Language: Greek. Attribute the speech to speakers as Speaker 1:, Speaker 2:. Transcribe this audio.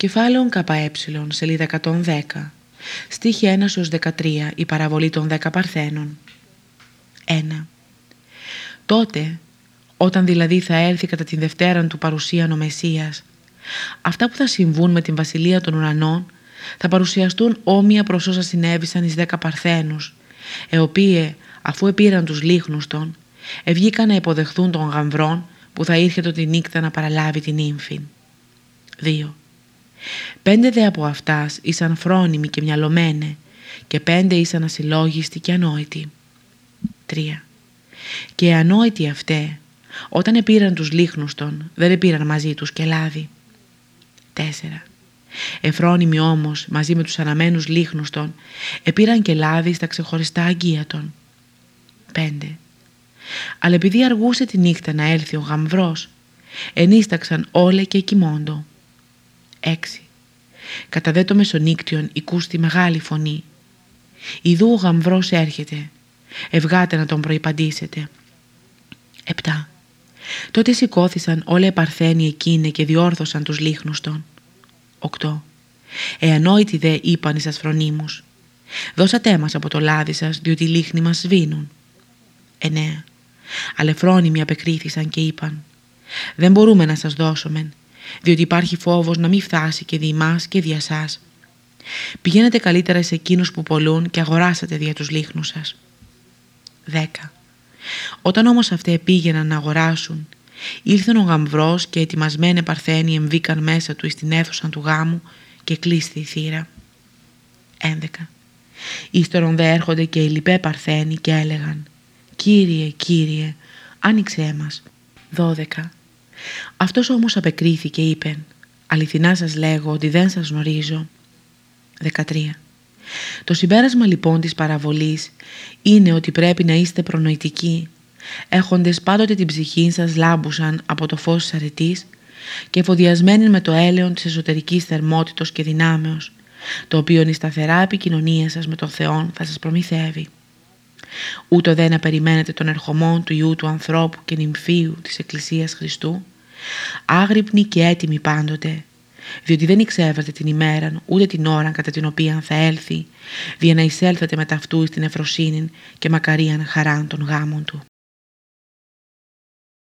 Speaker 1: Κεφάλαιο ΚΕ, σελίδα 110, στίχη 1 13, η παραβολή των 10 Παρθένων. 1. Τότε, όταν δηλαδή θα έρθει κατά την Δευτέρα του παρουσίαν ο Μεσσίας, αυτά που θα συμβούν με την Βασιλεία των Ουρανών θα παρουσιαστούν όμοια προς όσα συνέβησαν εις 10 Παρθένους, οι οποίοι, αφού επήραν τους λίχνους των, ευγήκαν να υποδεχθούν τον γαμβρόν που θα ήρθε τη νύχτα να παραλάβει την ύμφη. 2. Πέντε δε από αυτάς ήσαν φρόνιμοι και μυαλωμένε και πέντε ήσαν ασυλλόγιστοι και ανόητοι. 3. Και οι ανόητοι αυτέ όταν επήραν τους λίχνους των δεν επήραν μαζί τους και λάδι. 4. Εφρόνιμοι όμως μαζί με τους αναμένους λίχνους των επήραν και λάδι στα ξεχωριστά αγγεία των. 5. Αλλά επειδή αργούσε τη νύχτα να έλθει ο γαμβρός ενίσταξαν όλε και κοιμώντο. 6. Κατά δε το μεσονύκτιον οικούστη μεγάλη φωνή. Ιδού ο γαμβρός έρχεται. Ευγάτε να τον προϋπαντήσετε. 7. Τότε σηκώθησαν όλα οι παρθένοι εκείνοι και διόρθωσαν τους λίχνους των. 8. Εανόητοι δε είπαν εις ασφρονίμους. Δώσατε μας από το λάδι σας διότι οι λίχνοι μας σβήνουν. 9. Αλεφρόνιμοι απεκρίθησαν και είπαν «Δεν μπορούμε να σας δώσουμε διότι υπάρχει φόβος να μην φτάσει και δι' μας και δια σας. Πηγαίνετε καλύτερα σε εκείνους που πολλούν και αγοράσατε δια τους λίχνους σας. 10. Όταν όμως αυτοί πήγαιναν να αγοράσουν, ήλθαν ο γαμβρός και ετοιμασμένοι παρθένοι εμβήκαν μέσα του στην αίθουσα του γάμου και κλείστη η θύρα. 11. Ύστερον δε έρχονται και οι λοιπέ παρθένοι και έλεγαν «Κύριε, Κύριε, άνοιξέ μας». 12. Αυτός όμως απεκρίθηκε είπε «Αληθινά σας λέγω ότι δεν σας γνωρίζω». 13. Το συμπέρασμα λοιπόν της παραβολής είναι ότι πρέπει να είστε προνοητικοί έχοντες πάντοτε την ψυχή σας λάμπουσαν από το φως της αρετής και εφοδιασμένοι με το έλεον της εσωτερικής θερμότητος και δυνάμεως το οποίο η σταθερά επικοινωνία σας με τον Θεό θα σας προμηθεύει. Ούτω δεν να περιμένετε τον ερχομό του Ιού του ανθρώπου και νυμφίου της Εκκλησίας Χριστού, άγρυπνοι και έτοιμοι πάντοτε, διότι δεν ξέρετε την ημέρα ούτε την ώρα κατά την οποία θα έλθει, δια να εισέλθετε με ταυτού στην ευφροσύνη και μακαρίαν χαράν των γάμων του.